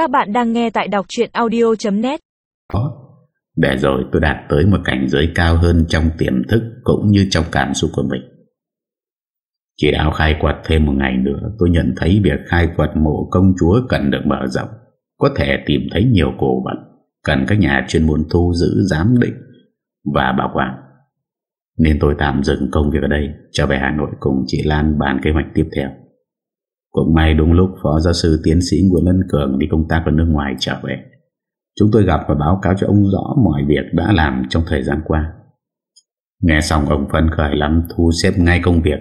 Các bạn đang nghe tại đọc chuyện audio.net Để rồi tôi đạt tới một cảnh giới cao hơn trong tiềm thức cũng như trong cảm xúc của mình. Chỉ đạo khai quật thêm một ngày nữa tôi nhận thấy việc khai quật mộ công chúa cần được mở rộng. Có thể tìm thấy nhiều cổ vật, cần các nhà chuyên môn thu giữ giám định và bảo quản. Nên tôi tạm dừng công việc ở đây, trở về Hà Nội cùng chị Lan bàn kế hoạch tiếp theo. Cũng may đúng lúc Phó Giáo sư Tiến sĩ Nguyễn Lân Cường đi công tác ở nước ngoài trở về. Chúng tôi gặp và báo cáo cho ông rõ mọi việc đã làm trong thời gian qua. Nghe xong ông phân khởi lắm thu xếp ngay công việc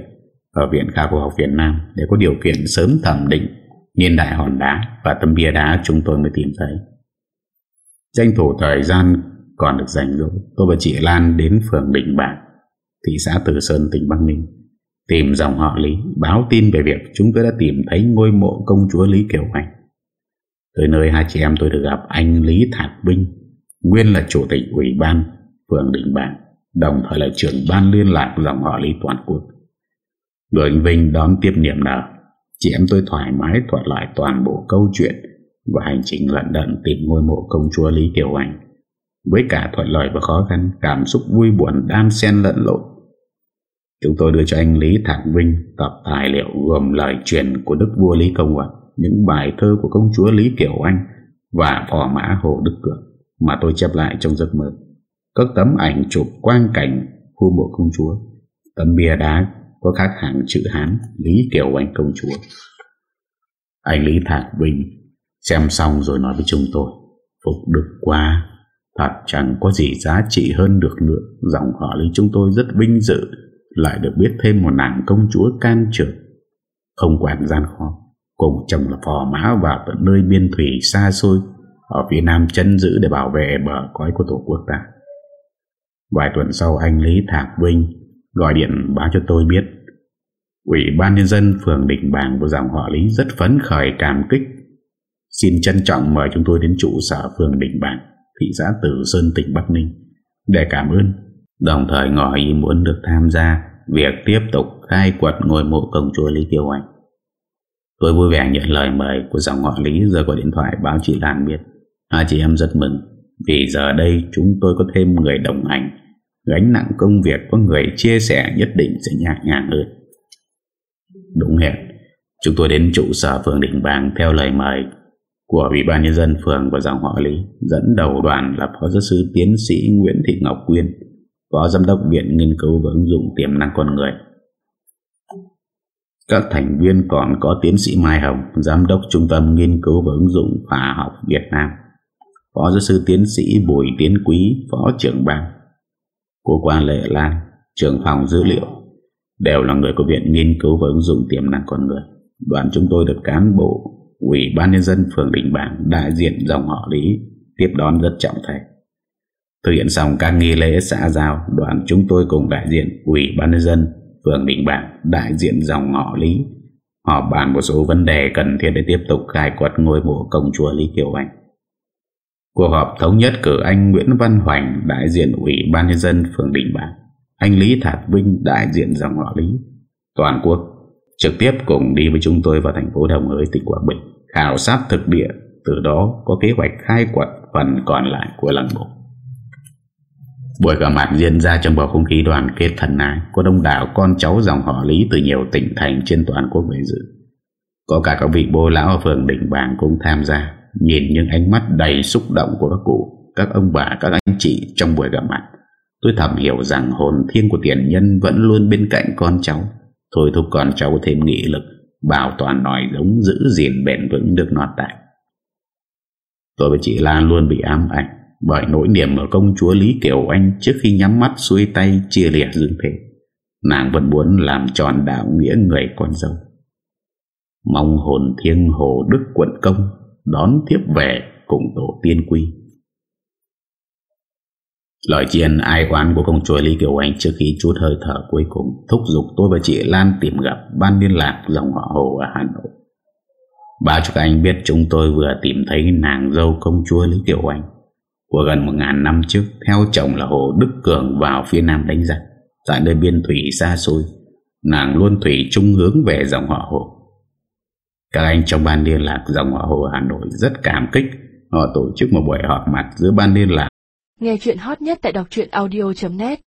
ở Viện Khảo cổ học Việt Nam để có điều kiện sớm thẩm định niên đại hòn đá và tấm bia đá chúng tôi mới tìm thấy. Tranh thủ thời gian còn được dành rồi, tôi và chị Lan đến phường Định Bạc, thị xã Từ Sơn, tỉnh Bắc Ninh Tìm dòng họ Lý, Báo tin về việc chúng tôi đã tìm thấy ngôi mộ công chúa Lý Kiều Anh Tới nơi hai chị em tôi được gặp, anh Lý Thạc Vinh, Nguyên là chủ tịch ủy ban phường Đình bảng Đồng thời là trưởng ban liên lạc dòng họ Lý toàn quốc. Được anh Vinh đón tiếp niềm nở, Chị em tôi thoải mái thuật lại toàn bộ câu chuyện Và hành trình lận đận tìm ngôi mộ công chúa Lý Kiều Anh Với cả thuận lợi và khó khăn, Cảm xúc vui buồn đan xen lẫn lộn Chúng tôi đưa cho anh Lý Thạc Vinh tập tài liệu gồm lời truyền của Đức Vua Lý Công Uẩn, những bài thơ của công chúa Lý Kiều Anh và phò mã Hồ Đức Cường mà tôi chép lại trong giấc mơ. Các tấm ảnh chụp quang cảnh khu mộ công chúa, tấm bia đá có khắc hàng chữ Hán Lý Kiều Anh công chúa. Anh Lý Thạc Vinh xem xong rồi nói với chúng tôi, Phục được quá thật chẳng có gì giá trị hơn được nữa. Dòng họ Lý chúng tôi rất vinh dự lại được biết thêm một nàng công chúa can trường Không quản gian khó Cùng chồng là phò mã vào tận nơi biên thủy xa xôi, Ở phía nam chân giữ để bảo vệ bờ cõi của tổ quốc ta. Vài tuần sau, anh Lý Thạc Vinh Gọi điện báo cho tôi biết, Ủy ban nhân dân phường Định Bàng của dòng họ Lý rất phấn khởi, cảm kích. Xin trân trọng mời chúng tôi đến trụ sở phường Định Bàng, Thị xã Tử Sơn, tỉnh Bắc Ninh, Để cảm ơn Đồng thời ngỏ ý muốn được tham gia Việc tiếp tục khai quật ngôi mộ công chúa Lý Kiều Anh Tôi vui vẻ nhận lời mời của dòng họ Lý Giờ gọi điện thoại báo chị Lan biết. Hai chị em rất mừng, Vì giờ đây chúng tôi có thêm người đồng hành. Gánh nặng công việc có người chia sẻ nhất định sẽ nhẹ nhàng hơn. Đúng hẹn, Chúng tôi đến trụ sở phường đình Bàng Theo lời mời của Ủy ban Nhân dân phường và dòng họ Lý, Dẫn đầu đoàn là Phó Giáo sư Tiến sĩ Nguyễn Thị Ngọc Quyên. Phó Giám đốc Viện Nghiên cứu và ứng dụng tiềm năng con người. Các thành viên còn có tiến sĩ Mai Hồng, Giám đốc Trung tâm Nghiên cứu và ứng dụng khoa học Việt Nam. Phó giáo sư tiến sĩ Bùi Tiến Quý, Phó trưởng ban. Cô quan Lệ Lan, Trưởng phòng dữ liệu, Đều là người của Viện Nghiên cứu và ứng dụng tiềm năng con người. Đoàn chúng tôi được cán bộ, Ủy ban Nhân dân phường Đình Bảng Đại diện dòng họ Lý, Tiếp đón rất trọng thể. Thực hiện xong các nghi lễ xã giao, Đoàn chúng tôi cùng đại diện Ủy ban nhân dân, Phường Đình Bảng Đại diện dòng họ Lý. Họp bàn một số vấn đề cần thiết để tiếp tục khai quật ngôi mộ công chúa Lý Kiều Anh Cuộc họp thống nhất cử anh Nguyễn Văn Hoành Đại diện Ủy ban nhân dân, Phường Đình Bảng, Anh Lý Thạc Vinh Đại diện dòng họ Lý. Toàn quốc trực tiếp cùng đi với chúng tôi vào thành phố Đồng Hới, tỉnh Quảng Bình, khảo sát thực địa, từ đó có kế hoạch khai quật phần còn lại của lăng mộ. Buổi gặp mặt diễn ra trong bầu không khí đoàn kết thần ái Có đông đảo con cháu dòng họ Lý từ nhiều tỉnh thành trên toàn quốc về dự. Có cả các vị bố lão ở phường đình bảng cũng tham gia Nhìn những ánh mắt đầy xúc động của các cụ Các ông bà, các anh chị trong buổi gặp mặt. Tôi thầm hiểu rằng hồn thiên của tiền nhân vẫn luôn bên cạnh con cháu. Thôi thúc con cháu thêm nghị lực Bảo toàn nòi giống giữ gìn bền vững được nọt tại Tôi với chị Lan luôn bị ám ảnh bởi nỗi niềm ở công chúa Lý Kiều Anh trước khi nhắm mắt xuôi tay chia lẻ dương thế. Nàng vẫn muốn làm tròn đạo nghĩa người con dâu. Mong hồn thiêng hồ đức quận công đón tiếp về cùng tổ tiên quy. Lời chiên ai oán của công chúa Lý Kiều Anh trước khi chút hơi thở cuối cùng thúc giục tôi và chị Lan tìm gặp ban liên lạc dòng họ Hồ ở Hà Nội. Báo cho các anh biết chúng tôi vừa tìm thấy nàng dâu công chúa Lý Kiều Anh của gần một ngàn năm trước, theo chồng là Hồ Đức Cường vào phía Nam đánh giặc. Tại nơi biên thủy xa xôi, nàng luôn thủy trung hướng về dòng họ Hồ. Các anh trong ban liên lạc dòng họ Hồ Hà Nội rất cảm kích. Họ tổ chức một buổi họp mặt giữa ban liên lạc. Nghe chuyện hot nhất tại đọc audio.net